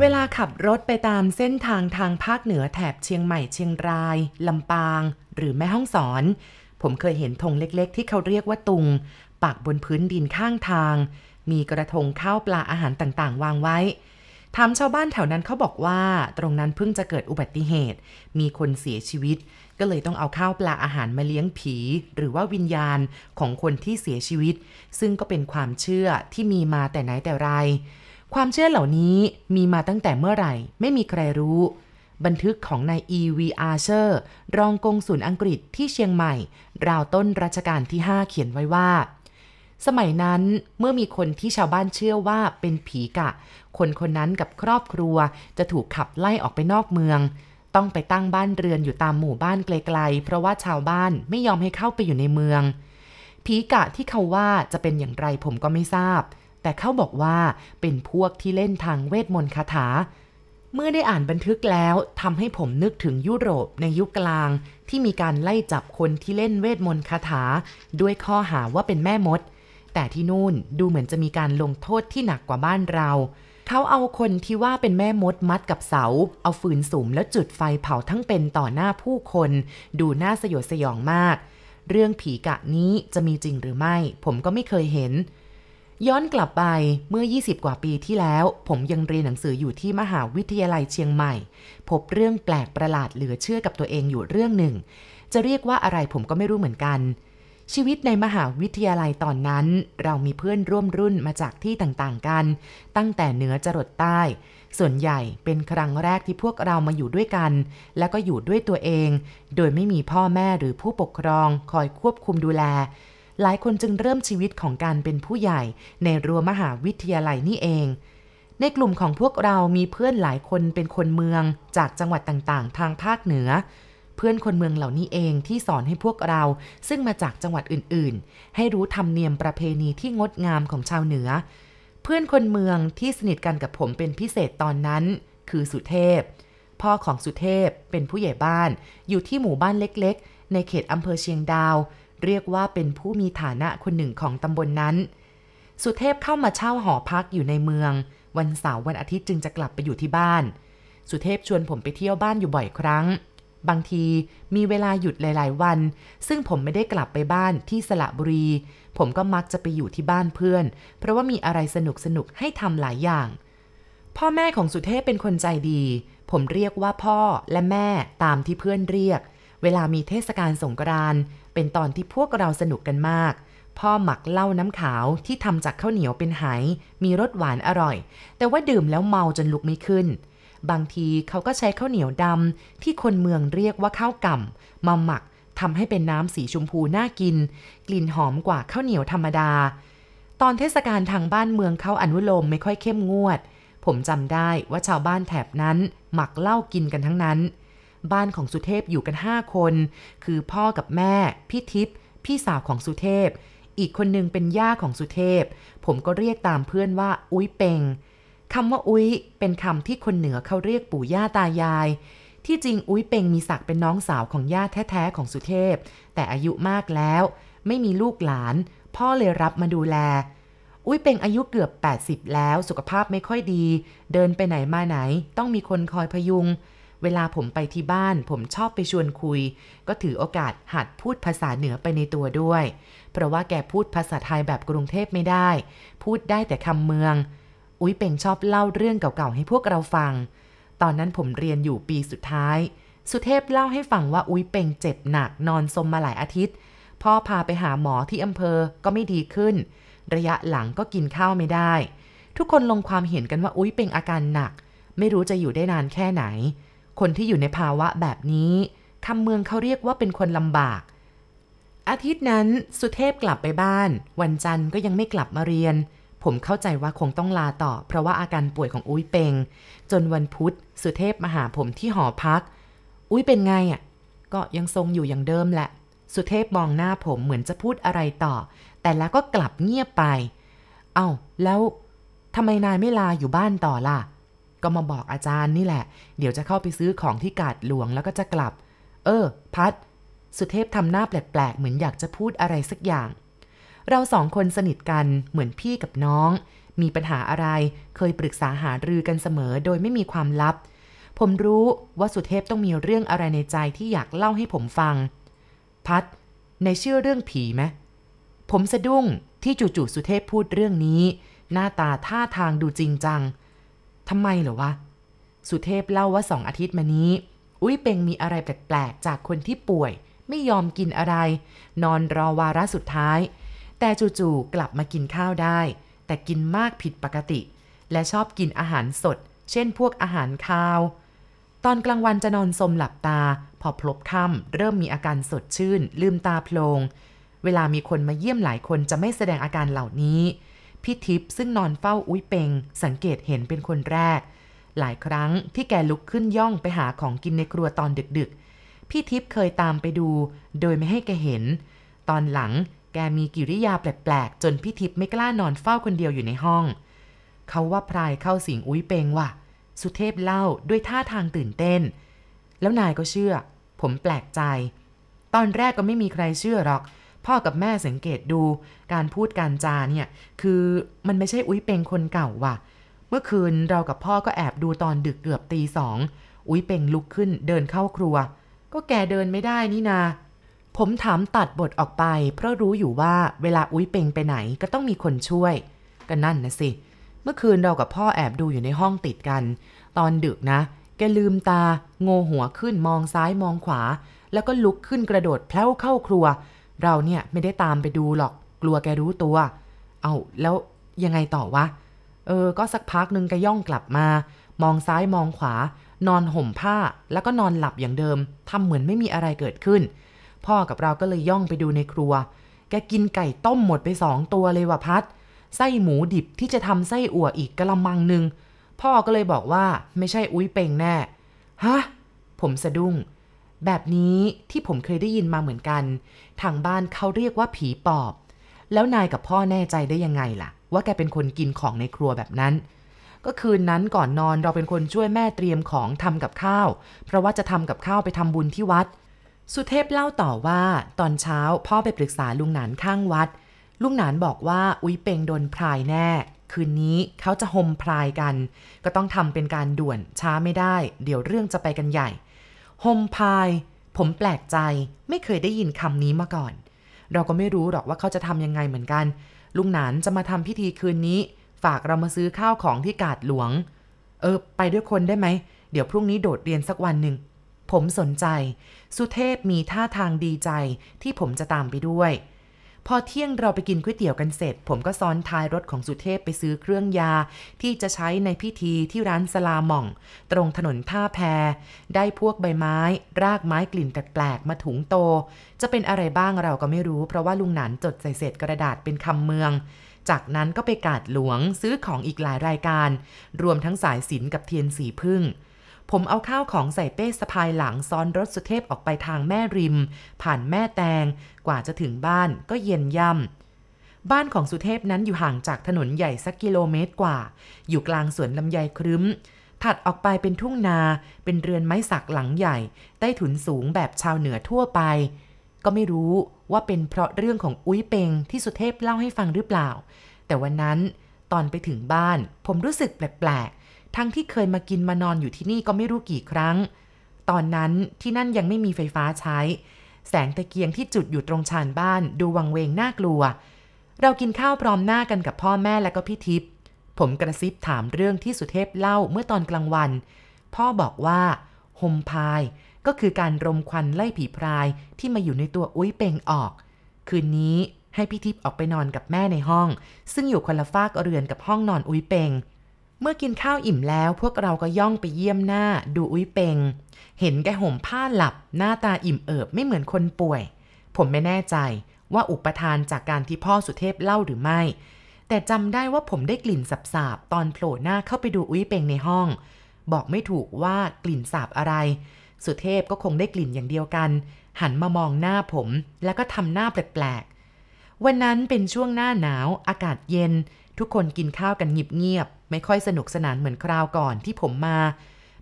เวลาขับรถไปตามเส้นทางทางภาคเหนือแถบเชียงใหม่เชียงราย ลำปาง หรือแม่ฮ่องสอน ผมเคยเห็นธงเล็กๆ ที่เขาเรียกว่าตุง ปักบนพื้นดินข้างทาง มีกระทงข้าวปลาอาหารต่างๆ วางไว้ถามชาวบ้านแถวนั้นเขาบอกว่า ตรงนั้นเพิ่งจะเกิดอุบัติเหตุ มีคนเสียชีวิต ก็เลยต้องเอาข้าวปลาอาหารมาเลี้ยงผี หรือว่าวิญญาณของคนที่เสียชีวิต ซึ่งก็เป็นความเชื่อที่มีมาแต่ไหนแต่ไร ความเชื่อเหล่านี้มีมาตั้งแต่เมื่อไหร่ ไม่มีใครรู้ บันทึกของนาย E.V. Archer รองกงสุลอังกฤษที่เชียงใหม่ ราวต้นรัชกาลที่ 5 เขียนไว้ว่า สมัยนั้นเมื่อมีคนที่ชาวบ้านเชื่อว่าเป็นผีกะ คนคนนั้นกับครอบครัวจะถูกขับไล่ออกไปนอกเมือง ต้องไปตั้งบ้านเรือนอยู่ตามหมู่บ้านไกลๆ เพราะว่าชาวบ้านไม่ยอมให้เข้าไปอยู่ในเมือง ผีกะที่เขาว่าจะเป็นอย่างไรผมก็ไม่ทราบ แต่เขาบอกว่าเป็นพวกที่เล่นทางเวทมนต์คาถา เมื่อได้อ่านบันทึกแล้วทำให้ผมนึกถึงยุโรปในยุคกลาง ที่มีการไล่จับคนที่เล่นเวทมนต์คาถา ด้วยข้อหาว่าเป็นแม่มด แต่ที่นู่นดูเหมือนจะมีการลงโทษที่หนักกว่าบ้านเราเขาเอาคนที่ว่าเป็นแม่มดมัดกับเสา เอาฟืนสุมแล้วจุดไฟเผาทั้งเป็นต่อหน้าผู้คน ดูน่าสยดสยองมาก เรื่องผีกะนี้จะมีจริงหรือไม่ ผมก็ไม่เคยเห็น ย้อนกลับไปเมื่อ 20 กว่าปีที่แล้ว ผมยังเรียนหนังสืออยู่ที่มหาวิทยาลัยเชียงใหม่ พบเรื่องแปลกประหลาดเหลือเชื่อกับตัวเองอยู่เรื่องหนึ่ง จะเรียกว่าอะไรผมก็ไม่รู้เหมือนกัน ชีวิตในมหาวิทยาลัยตอนนั้น เรามีเพื่อนร่วมรุ่นมาจากที่ต่างๆกัน ตั้งแต่เหนือจรดใต้ ส่วนใหญ่เป็นครั้งแรกที่พวกเรามาอยู่ด้วยกัน แล้วก็อยู่ด้วยตัวเอง โดยไม่มีพ่อแม่หรือผู้ปกครองคอยควบคุมดูแล หลายคนจึงเริ่มชีวิตของการเป็นผู้ใหญ่ ในรั้วมหาวิทยาลัยนี่เอง ในกลุ่มของพวกเรามีเพื่อนหลายคนเป็นคนเมือง จากจังหวัดต่างๆ ทางภาคเหนือ เพื่อนคนเมืองเหล่านี้เองที่สอนให้พวกเรา ซึ่งมาจากจังหวัดอื่นๆ ให้รู้ธรรมเนียมประเพณีที่งดงามของชาวเหนือ เพื่อนคนเมืองที่สนิทกันกับผมเป็นพิเศษตอนนั้น คือสุเทพพ่อของสุเทพเป็นผู้ใหญ่บ้าน อยู่ที่หมู่บ้านเล็กๆ ในเขตอำเภอเชียงดาว เรียกว่าเป็นผู้มีฐานะคนหนึ่งของตำบลนนั้น สุเทพเข้ามาเช่าหอพักอยู่ในเมือง วันเสาร์วันอาทิตย์จึงจะกลับไปอยู่ที่บ้าน สุเทพชวนผมไปเที่ยวบ้านอยู่บ่อยครั้ง บางทีมีเวลาหยุดหลาย ๆ วัน ซึ่งผมไม่ได้กลับไปบ้านที่สระบุรี ผมก็มักจะไปอยู่ที่บ้านเพื่อน เพราะว่ามีอะไรสนุกสนุกให้ทำหลายอย่าง พ่อแม่ของสุเทพเป็นคนใจดี ผมเรียกว่าพ่อและแม่ตามที่เพื่อนเรียกเวลามีเทศกาลสงกรานต์ เป็นตอนที่พวกเราสนุกกันมาก พ่อหมักเหล้าน้ำขาวที่ทำจากข้าวเหนียวเป็นไห มีรสหวานอร่อย แต่ว่าดื่มแล้วเมาจนลุกไม่ขึ้น บางทีเขาก็ใช้ข้าวเหนียวดำที่คนเมืองเรียกว่าข้าวก่ำมาหมักทำให้เป็นน้ำสีชมพูน่ากิน กลิ่นหอมกว่าข้าวเหนียวธรรมดา ตอนเทศกาลทางบ้านเมืองเขาอนุโลมไม่ค่อยเข้มงวด ผมจำได้ว่าชาวบ้านแถบนั้น หมักเหล้ากินกันทั้งนั้น บ้านของสุเทพอยู่กันห้าคน คือพ่อกับแม่ พี่ทิพย์พี่สาวของสุเทพ อีกคนนึงเป็นย่าของสุเทพ ผมก็เรียกตามเพื่อนว่า อุ้ยเปงคำว่าอุ้ยเป็นคำที่คนเหนือเขาเรียกปู่ย่าตายาย ที่จริงอุ้ยเปงมีศักดิ์เป็นน้องสาวของย่าแท้ๆของสุเทพ แต่อายุมากแล้ว ไม่มีลูกหลาน พ่อเลยรับมาดูแลอุ้ยเป็งอายุเกือบ 80 แล้วสุขภาพไม่ค่อยดี เดินไปไหนมาไหน ต้องมีคนคอยพยุง เวลาผมไปที่บ้าน ผมชอบไปชวนคุย ก็ถือโอกาสหัดพูดภาษาเหนือไปในตัวด้วย เพราะว่าแกพูดภาษาไทยแบบกรุงเทพไม่ได้ พูดได้แต่คำเมือง อุ้ยเป็งชอบเล่าเรื่องเก่าๆให้พวกเราฟัง ตอนนั้นผมเรียนอยู่ปีสุดท้าย สุเทพเล่าให้ฟังว่าอุ้ยเป็งเจ็บหนักนอนสมมาหลายอาทิตย์ พ่อพาไปหาหมอที่อำเภอก็ไม่ดีขึ้น ระยะหลังก็กินข้าวไม่ได้ ทุกคนลงความเห็นกันว่าอุ้ยเป็นอาการหนัก ไม่รู้จะอยู่ได้นานแค่ไหน คนที่อยู่ในภาวะแบบนี้คำเมืองเขาเรียกว่าเป็นคนลำบาก อาทิตย์นั้นสุเทพกลับไปบ้าน วันจันทร์ก็ยังไม่กลับมาเรียน ผมเข้าใจว่าคงต้องลาต่อ เพราะว่าอาการป่วยของอุ้ยเปงจนวันพุธสุเทพมาหาผมที่หอพัก อุ้ยเป็นไงอะ ก็ยังทรงอยู่อย่างเดิมแหละ สุเทพมองหน้าผมเหมือนจะพูดอะไรต่อ แต่แล้วก็กลับเงียบไป เอา้าแล้วทำไมนายไม่ลาอยู่บ้านต่อล่ะ ก็มาบอกอาจารย์นี่แหละ เดี๋ยวจะเข้าไปซื้อของที่กาดหลวงแล้วก็จะกลับ เออ พัด สุเทพทำหน้าแปลกๆ เหมือนอยากจะพูดอะไรสักอย่าง เราสองคนสนิทกันเหมือนพี่กับน้อง มีปัญหาอะไรเคยปรึกษาหารือกันเสมอโดยไม่มีความลับ ผมรู้ว่าสุเทพต้องมีเรื่องอะไรในใจที่อยากเล่าให้ผมฟัง พัด ในเชื่อเรื่องผีไหมผมสะดุ้งที่จู่ๆสุเทพพูดเรื่องนี้ หน้าตาท่าทางดูจริงจัง ทำไมเหรอวะ สุเทพเล่าว่าสองอาทิตย์มานี้ อุ้ยเปงมีอะไรแปลกๆ จากคนที่ป่วย ไม่ยอมกินอะไร นอนรอวาระสุดท้าย แต่จู่ๆกลับมากินข้าวได้ แต่กินมากผิดปกติ และชอบกินอาหารสด เช่นพวกอาหารคาว ตอนกลางวันจะนอนสมหลับตา พอพลบค่ำเริ่มมีอาการสดชื่น ลืมตาโพลง เวลามีคนมาเยี่ยมหลายคนจะไม่แสดงอาการเหล่านี้ พี่ทิพย์ซึ่งนอนเฝ้าอุ้ยเปงสังเกตเห็นเป็นคนแรก หลายครั้งที่แกลุกขึ้นย่องไปหาของกินในครัวตอนดึกๆ พี่ทิพย์เคยตามไปดู โดยไม่ให้แกเห็น ตอนหลังแกมีกิริยาแปลกๆ จนพี่ทิพย์ไม่กล้านอนเฝ้าคนเดียวอยู่ในห้อง เขาว่าพรายเข้าสิงอุ้ยเปงว่ะ สุเทพเล่าด้วยท่าทางตื่นเต้น แล้วนายก็เชื่อ ผมแปลกใจ ตอนแรกก็ไม่มีใครเชื่อหรอก พ่อกับแม่สังเกตดูการพูดการจาเนี่ย คือมันไม่ใช่อุ้ยเปงคนเก่าว่ะ เมื่อคืนเรากับพ่อก็แอบดูตอนดึกเกือบตีสอง อุ้ยเปงลุกขึ้นเดินเข้าครัว ก็แกเดินไม่ได้นี่นา ผมถามตัดบทออกไป เพราะรู้อยู่ว่าเวลาอุ้ยเปงไปไหนก็ต้องมีคนช่วย ก็นั่นนะสิ เมื่อคืนเรากับพ่อแอบดูอยู่ในห้องติดกัน ตอนดึกนะ แกลืมตา โงหัวขึ้นมองซ้ายมองขวา แล้วก็ลุกขึ้นกระโดดแพล้วเข้าครัว เราเนี่ยไม่ได้ตามไปดูหรอกกลัวแกรู้ตัว เอาแล้วยังไงต่อวะ เออ ก็สักพักหนึ่งแกย่องกลับมา มองซ้ายมองขวา นอนห่มผ้าแล้วก็นอนหลับอย่างเดิมทำเหมือนไม่มีอะไรเกิดขึ้น พ่อกับเราก็เลยย่องไปดูในครัว แกกินไก่ต้มหมดไปสองตัวเลยว่ะพัด ไส้หมูดิบที่จะทำไส้อั่วอีกกระมังหนึ่งพ่อก็เลยบอกว่าไม่ใช่อุ้ยเป่งแน่ ฮะ ผมสะดุ้ง แบบนี้ที่ผมเคยได้ยินมาเหมือนกัน ทางบ้านเขาเรียกว่าผีปอบ แล้วนายกับพ่อแน่ใจได้ยังไงล่ะ ว่าแกเป็นคนกินของในครัวแบบนั้น ก็คืนนั้นก่อนนอนเราเป็นคนช่วยแม่เตรียมของทำกับข้าว เพราะว่าจะทำกับข้าวไปทำบุญที่วัด สุเทพเล่าต่อว่า ตอนเช้าพ่อไปปรึกษาลุงหนานข้างวัด ลุงหนานบอกว่าอุ้ยเปงโดนพรายแน่คืนนี้เขาจะหมพรายกัน ก็ต้องทำเป็นการด่วนช้าไม่ได้ เดี๋ยวเรื่องจะไปกันใหญ่ โฮมพาย ผมแปลกใจไม่เคยได้ยินคำนี้มาก่อน เราก็ไม่รู้หรอกว่าเขาจะทำยังไงเหมือนกัน ลุงหนานจะมาทำพิธีคืนนี้ ฝากเรามาซื้อข้าวของที่กาดหลวง เออ ไปด้วยคนได้ไหม เดี๋ยวพรุ่งนี้โดดเรียนสักวันหนึ่ง ผมสนใจ สุเทพมีท่าทางดีใจที่ผมจะตามไปด้วย พอเที่ยงเราไปกินก๋วยเตี๋ยวกันเสร็จ ผมก็ซ้อนท้ายรถของสุเทพไปซื้อเครื่องยา ที่จะใช้ในพิธีที่ร้านสลาหม่อง ตรงถนนท่าแพ ได้พวกใบไม้ รากไม้กลิ่นแปลกๆมาถุงโต จะเป็นอะไรบ้างเราก็ไม่รู้ เพราะว่าลุงหนานจดใส่เศษกระดาษเป็นคำเมือง จากนั้นก็ไปกาดหลวงซื้อของอีกหลายรายการ รวมทั้งสายสินกับเทียนสีพึ่ง ผมเอาข้าวของใส่เป้สะพายหลังซ้อนรถสุเทพออกไปทางแม่ริม ผ่านแม่แตง กว่าจะถึงบ้านก็เย็นย่ำ บ้านของสุเทพนั้นอยู่ห่างจากถนนใหญ่สักกิโลเมตรกว่า อยู่กลางสวนลำไยครึ้ม ถัดออกไปเป็นทุ่งนา เป็นเรือนไม้สักหลังใหญ่ ใต้ถุนสูงแบบชาวเหนือทั่วไป ก็ไม่รู้ว่าเป็นเพราะเรื่องของอุ้ยเปงที่สุเทพเล่าให้ฟังหรือเปล่า แต่วันนั้นตอนไปถึงบ้าน ผมรู้สึกแปลก ทั้งที่เคยมากินมานอนอยู่ที่นี่ก็ไม่รู้กี่ครั้ง ตอนนั้นที่นั่นยังไม่มีไฟฟ้าใช้ แสงตะเกียงที่จุดอยู่ตรงชานบ้านดูวังเวงน่ากลัว เรากินข้าวพร้อมหน้ากันกับพ่อแม่และก็พี่ทิพย์ผมกระซิบถามเรื่องที่สุเทพเล่าเมื่อตอนกลางวัน พ่อบอกว่าโฮมพายก็คือการรมควันไล่ผีพรายที่มาอยู่ในตัวอุ้ยเปงออก คืนนี้ให้พี่ทิพย์ออกไปนอนกับแม่ในห้อง ซึ่งอยู่คนละฟากเรือนกับห้องนอนอุ้ยเปง เมื่อกินข้าวอิ่มแล้วพวกเราก็ย่องไปเยี่ยมหน้าดูอุ้ยเปง เห็นแกห่มผ้าหลับ หน้าตาอิ่มเอิบไม่เหมือนคนป่วย ผมไม่แน่ใจว่าอุปทานจากการที่พ่อสุเทพเล่าหรือไม่ แต่จำได้ว่าผมได้กลิ่นสาบๆตอนโผล่หน้าเข้าไปดูอุ้ยเปงในห้อง บอกไม่ถูกว่ากลิ่นสาบอะไร สุเทพก็คงได้กลิ่นอย่างเดียวกัน หันมามองหน้าผมแล้วก็ทำหน้าแปลกๆวันนั้นเป็นช่วงหน้าหนาวอากาศเย็น ทุกคนกินข้าวกันเงียบ ไม่ค่อยสนุกสนานเหมือนคราวก่อนที่ผมมา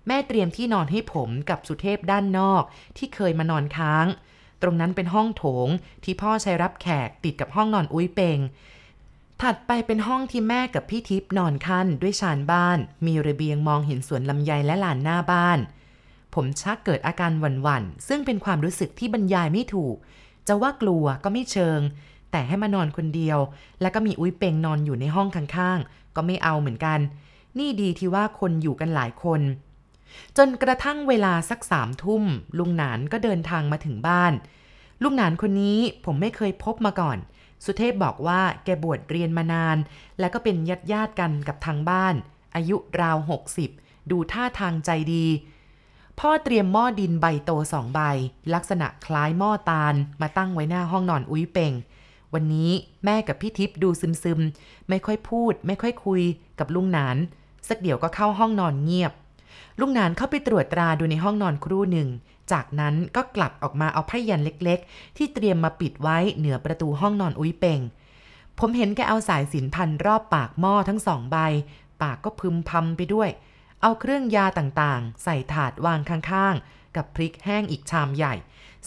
แม่เตรียมที่นอนให้ผมกับสุเทพด้านนอกที่เคยมานอนค้าง ตรงนั้นเป็นห้องโถงที่พ่อใช้รับแขกติดกับห้องนอนอุ้ยเปงถัดไปเป็นห้องที่แม่กับพี่ทิพย์นอนคั่นด้วยชานบ้าน มีระเบียงมองเห็นสวนลำไยและลานหน้าบ้าน ผมชักเกิดอาการหวั่นๆ ซึ่งเป็นความรู้สึกที่บรรยายไม่ถูก จะว่ากลัวก็ไม่เชิง แต่ให้มานอนคนเดียว แล้วก็มีอุ้ยเปงนอนอยู่ในห้องข้างๆ ก็ไม่เอาเหมือนกัน นี่ดีที่ว่าคนอยู่กันหลายคน จนกระทั่งเวลาสักสามทุ่ม ลุงหนานก็เดินทางมาถึงบ้าน ลุงหนานคนนี้ผมไม่เคยพบมาก่อน สุเทพบอกว่าแกบวชเรียนมานาน แล้วก็เป็นญาติญาติกันกับทางบ้าน อายุราวหกสิบดูท่าทางใจดี พ่อเตรียมหม้อดินใบโตสองใบ ลักษณะคล้ายหม้อตาลมาตั้งไว้หน้าห้องนอนอุ้ยเป่ง วันนี้แม่กับพี่ทิพย์ดูซึมๆ ไม่ค่อยพูด ไม่ค่อยคุยกับลุงหนาน สักเดี๋ยวก็เข้าห้องนอนเงียบ ลุงหนานเข้าไปตรวจตราดูในห้องนอนครู่หนึ่ง จากนั้นก็กลับออกมาเอาผ้ายันเล็กๆ ที่เตรียมมาปิดไว้เหนือประตูห้องนอนอุ้ยเป่ง ผมเห็นแกเอาสายสินพันรอบปากหม้อทั้งสองใบ ปากก็พึมพำไปด้วย เอาเครื่องยาต่างๆ ใส่ถาดวางข้างๆ กับพริกแห้งอีกชามใหญ่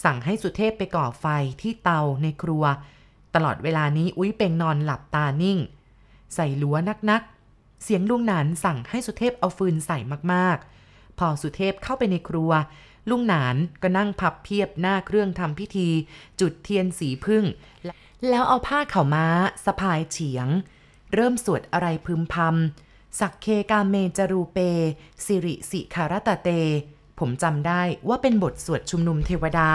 สั่งให้สุเทพไปก่อไฟที่เตาในครัว ตลอดเวลานี้อุ้ยเป่งนอนหลับตานิ่ง ใส่ลัวนักๆ เสียงลุงหนานสั่งให้สุเทพเอาฟืนใส่มากๆ พอสุเทพเข้าไปในครัว ลุงหนานก็นั่งพับเพียบหน้าเครื่องทำพิธี จุดเทียนสีพึ่ง แล้วเอาผ้าเข่าม้าสะพายเฉียง เริ่มสวดอะไรพึมพำสักเคกาเมจรูเป สิริสิคารตะเต ผมจำได้ว่าเป็นบทสวดชุมนุมเทวดา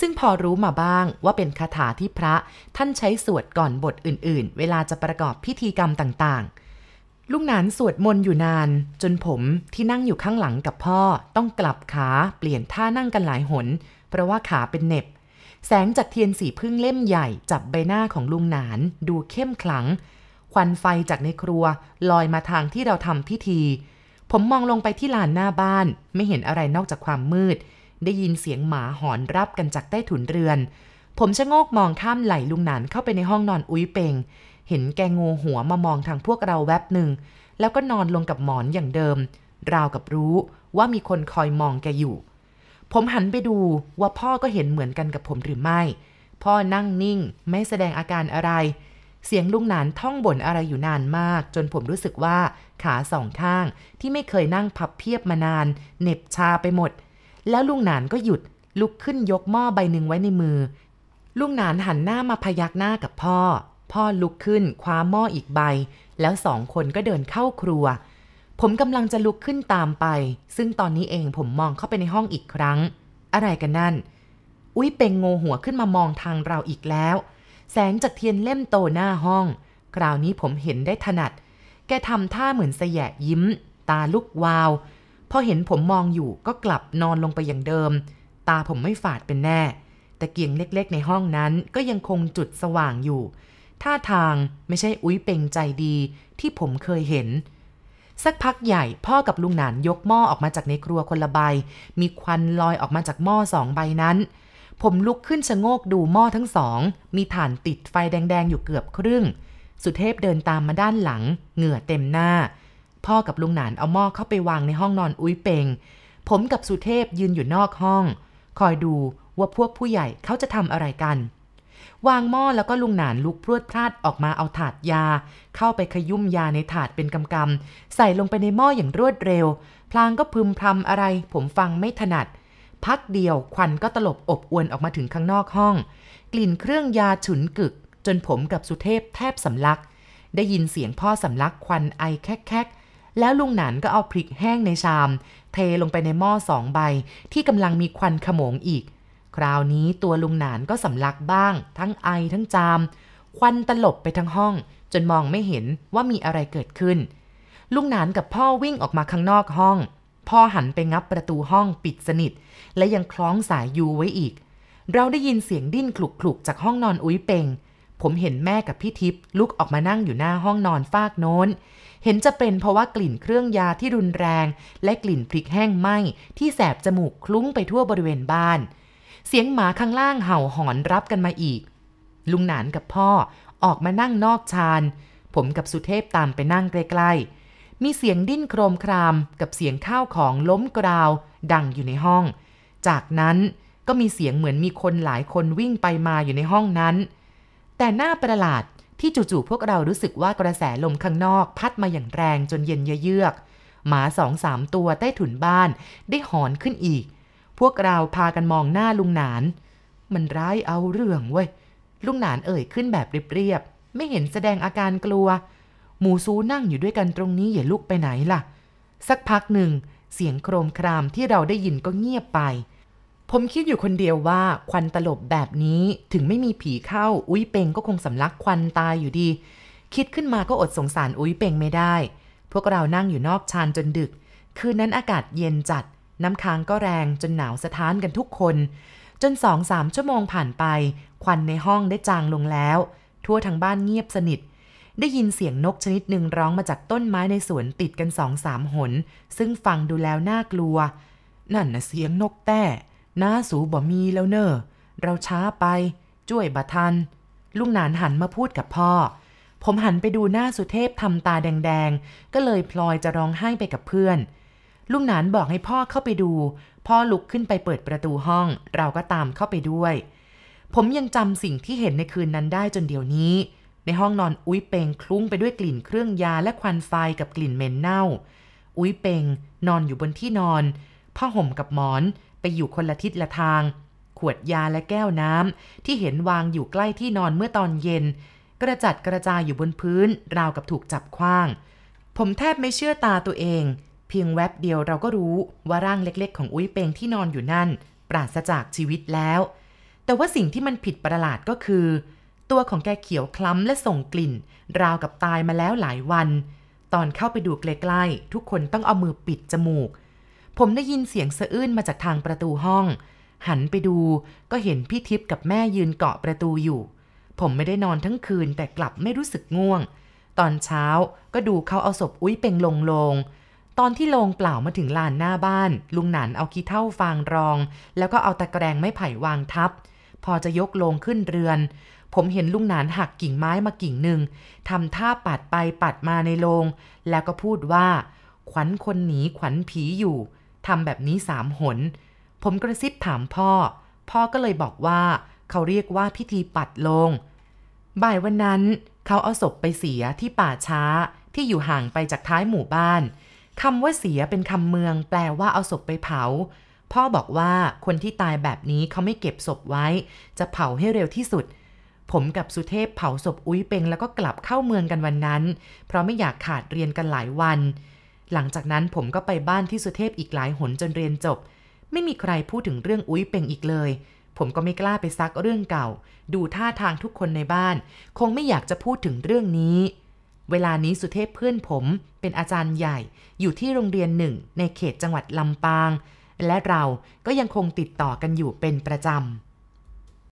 ซึ่งพอรู้มาบ้างว่าเป็นคาถาที่พระท่านใช้สวดก่อนบทอื่นๆ เวลาจะประกอบพิธีกรรมต่างๆ ลุงนานสวดมนต์อยู่นาน จนผมที่นั่งอยู่ข้างหลังกับพ่อต้องกลับขาเปลี่ยนท่านั่งกันหลายหน เพราะว่าขาเป็นเน็บ แสงจากเทียนสีพึ่งเล่มใหญ่จับใบหน้าของลุงหนานดูเข้มขลัง ควันไฟจากในครัวลอยมาทางที่เราทำพิธี ผมมองลงไปที่ลานหน้าบ้านไม่เห็นอะไรนอกจากความมืด ได้ยินเสียงหมาหอนรับกันจากใต้ถุนเรือน ผมชะโงกมองข้ามไหลลุงหนานเข้าไปในห้องนอนอุ้ยเปงเห็นแกงูหัวมามองทางพวกเราแวบหนึ่ง แล้วก็นอนลงกับหมอนอย่างเดิม ราวกับรู้ว่ามีคนคอยมองแกอยู่ ผมหันไปดูว่าพ่อก็เห็นเหมือนกันกับผมหรือไม่ พ่อนั่งนิ่งไม่แสดงอาการอะไร เสียงลุงหนานท่องบ่นอะไรอยู่นานมาก จนผมรู้สึกว่าขาสองข้างที่ไม่เคยนั่งพับเพียบมานานเหน็บชาไปหมด แล้วลุงหนานก็หยุดลุกขึ้นยกหม้อใบหนึ่งไว้ในมือ ลุงหนานหันหน้ามาพยักหน้ากับพ่อ พ่อลุกขึ้นคว้าหม้ออีกใบ แล้วสองคนก็เดินเข้าครัว ผมกำลังจะลุกขึ้นตามไป ซึ่งตอนนี้เองผมมองเข้าไปในห้องอีกครั้ง อะไรกันนั่น อุ้ยเป่งโงหัวขึ้นมามองทางเราอีกแล้ว แสงจากเทียนเล่มโตหน้าห้อง คราวนี้ผมเห็นได้ถนัด แกทำท่าเหมือนสยะยิ้ม ตาลุกวาว พอเห็นผมมองอยู่ก็กลับนอนลงไปอย่างเดิม ตาผมไม่ฝาดเป็นแน่แต่เกียงเล็กๆในห้องนั้นก็ยังคงจุดสว่างอยู่ ท่าทางไม่ใช่อุ้ยเป่งใจดีที่ผมเคยเห็น สักพักใหญ่พ่อกับลุงหนานยกหม้อออกมาจากในครัวคนละใบ มีควันลอยออกมาจากหม้อสองใบนั้น ผมลุกขึ้นชะโงกดูหม้อทั้งสอง มีถ่านติดไฟแดงๆอยู่เกือบครึ่ง สุเทพเดินตามมาด้านหลัง เหงื่อเต็มหน้า พ่อกับลุงหนานเอาหม้อเข้าไปวางในห้องนอนอุ้ยเปง ผมกับสุเทพยืนอยู่นอกห้อง คอยดูว่าพวกผู้ใหญ่เขาจะทำอะไรกัน วางหม้อแล้วก็ลุงหนานลุกพรวดพลาดออกมาเอาถาดยา เข้าไปขยุ่มยาในถาดเป็นกำกำๆใส่ลงไปในหม้ออย่างรวดเร็ว พลางก็พึมพำอะไร ผมฟังไม่ถนัด พักเดียวควันก็ตลบอบอวนออกมาถึงข้างนอกห้อง กลิ่นเครื่องยาฉุนกึก จนผมกับสุเทพแทบสำลักได้ยินเสียงพ่อสำลักควันไอแคก แล้วลุงหนานก็เอาพริกแห้งในชาม เทลงไปในหม้อสองใบ ที่กำลังมีควันขโมงอีก คราวนี้ตัวลุงหนานก็สำลักบ้าง ทั้งไอทั้งจาม ควันตลบไปทั้งห้อง จนมองไม่เห็นว่ามีอะไรเกิดขึ้น ลุงหนานกับพ่อวิ่งออกมาข้างนอกห้อง พ่อหันไปงับประตูห้องปิดสนิท และยังคล้องสายยูไว้อีก เราได้ยินเสียงดิ้นคลุกๆจากห้องนอนอุ้ยเปง ผมเห็นแม่กับพี่ทิพย์ลุกออกมานั่งอยู่หน้าห้องนอนฟากโน้น เห็นจะเป็นเพราะว่ากลิ่นเครื่องยาที่รุนแรง และกลิ่นพริกแห้งไหม้ที่แสบจมูกคลุ้งไปทั่วบริเวณบ้าน เสียงหมาข้างล่างเห่าหอนรับกันมาอีก ลุงหนานกับพ่อออกมานั่งนอกชาน ผมกับสุเทพตามไปนั่งใกล้ๆ มีเสียงดิ้นโครมครามกับเสียงข้าวของล้มกราว ดังอยู่ในห้อง จากนั้นก็มีเสียงเหมือนมีคนหลายคนวิ่งไปมาอยู่ในห้องนั้น แต่หน้าประหลาดที่จู่ๆพวกเรารู้สึกว่ากระแสลมข้างนอก พัดมาอย่างแรงจนเย็นเยือก หมาสองสามตัวใต้ถุนบ้านได้หอนขึ้นอีก พวกเราพากันมองหน้าลุงหนาน มันร้ายเอาเรื่องเว้ย ลุงหนานเอ่ยขึ้นแบบเรียบๆ ไม่เห็นแสดงอาการกลัว หมูซูนั่งอยู่ด้วยกันตรงนี้อย่าลุกไปไหนล่ะ สักพักหนึ่งเสียงโครมครามที่เราได้ยินก็เงียบไป ผมคิดอยู่คนเดียวว่าควันตลบแบบนี้ถึงไม่มีผีเข้าอุ้ยเปงก็คงสำลักควันตายอยู่ดี คิดขึ้นมาก็อดสงสารอุ้ยเปงไม่ได้ พวกเรานั่งอยู่นอกชานจนดึก คืนนั้นอากาศเย็นจัด น้ำค้างก็แรงจนหนาวสะท้านกันทุกคน จนสองสามชั่วโมงผ่านไป ควันในห้องได้จางลงแล้ว ทั่วทั้งบ้านเงียบสนิท ได้ยินเสียงนกชนิดหนึ่งร้องมาจากต้นไม้ในสวนติดกันสองสามหน ซึ่งฟังดูแล้วน่ากลัว นั่นนะเสียงนกแต้ น้าสูบ่มีแล้วเนอะเราช้าไป จ้วยบะทัน ลุงหนานหันมาพูดกับพ่อ ผมหันไปดูหน้าสุเทพทำตาแดงๆ ก็เลยพลอยจะร้องไห้ไปกับเพื่อน ลุงหนานบอกให้พ่อเข้าไปดู พ่อลุกขึ้นไปเปิดประตูห้อง เราก็ตามเข้าไปด้วย ผมยังจำสิ่งที่เห็นในคืนนั้นได้จนเดี๋ยวนี้ ในห้องนอนอุ้ยเปงคลุ้งไปด้วยกลิ่นเครื่องยาและควันไฟกับกลิ่นเหม็นเน่า อุ้ยเปงนอนอยู่บนที่นอนผ้าห่มกับหมอน ไปอยู่คนละทิศละทาง ขวดยาและแก้วน้ำที่เห็นวางอยู่ใกล้ที่นอนเมื่อตอนเย็น กระจัดกระจายอยู่บนพื้น ราวกับถูกจับคว้าง ผมแทบไม่เชื่อตาตัวเอง เพียงแวบเดียวเราก็รู้ว่าร่างเล็กๆ ของอุ้ยเปงที่นอนอยู่นั่น ปราศจากชีวิตแล้ว แต่ว่าสิ่งที่มันผิดประหลาดก็คือ ตัวของแกเขียวคล้ำและส่งกลิ่น ราวกับตายมาแล้วหลายวัน ตอนเข้าไปดูใกล้ๆทุกคนต้องเอามือปิดจมูก ผมได้ยินเสียงสะอื้นมาจากทางประตูห้อง หันไปดูก็เห็นพี่ทิพย์กับแม่ยืนเกาะประตูอยู่ ผมไม่ได้นอนทั้งคืนแต่กลับไม่รู้สึกง่วง ตอนเช้าก็ดูเขาเอาศพอุ้ยเป็งลงลง ตอนที่ลงเปล่ามาถึงลานหน้าบ้าน ลุงหนานเอาขี้เท่าฟางรอง แล้วก็เอาตะแกรงไม้ไผ่วางทับ พอจะยกลงขึ้นเรือน ผมเห็นลุงหนานหักกิ่งไม้มากิ่งหนึ่งทำท่าปัดไปปัดมาในโลง แล้วก็พูดว่า ขวัญคนหนีขวัญผีอยู่ ทำแบบนี้สามหน ผมกระซิบถามพ่อ พ่อก็เลยบอกว่า เขาเรียกว่าพิธีปัดโลง บ่ายวันนั้น เขาเอาศพไปเสียที่ป่าช้าที่อยู่ห่างไปจากท้ายหมู่บ้านคำว่าเสียเป็นคำเมือง แปลว่าเอาศพไปเผา พ่อบอกว่าคนที่ตายแบบนี้เขาไม่เก็บศพไว้ จะเผาให้เร็วที่สุด ผมกับสุเทพเผาศพอุ้ยเป็งแล้วก็กลับเข้าเมืองกันวันนั้น เพราะไม่อยากขาดเรียนกันหลายวัน หลังจากนั้นผมก็ไปบ้านที่สุเทพอีกหลายหนจนเรียนจบ ไม่มีใครพูดถึงเรื่องอุ้ยเป็งอีกเลย ผมก็ไม่กล้าไปซักเรื่องเก่า ดูท่าทางทุกคนในบ้าน คงไม่อยากจะพูดถึงเรื่องนี้ เวลานี้สุเทพเพื่อนผมเป็นอาจารย์ใหญ่ อยู่ที่โรงเรียนหนึ่งในเขตจังหวัดลำปาง และเราก็ยังคงติดต่อกันอยู่เป็นประจำ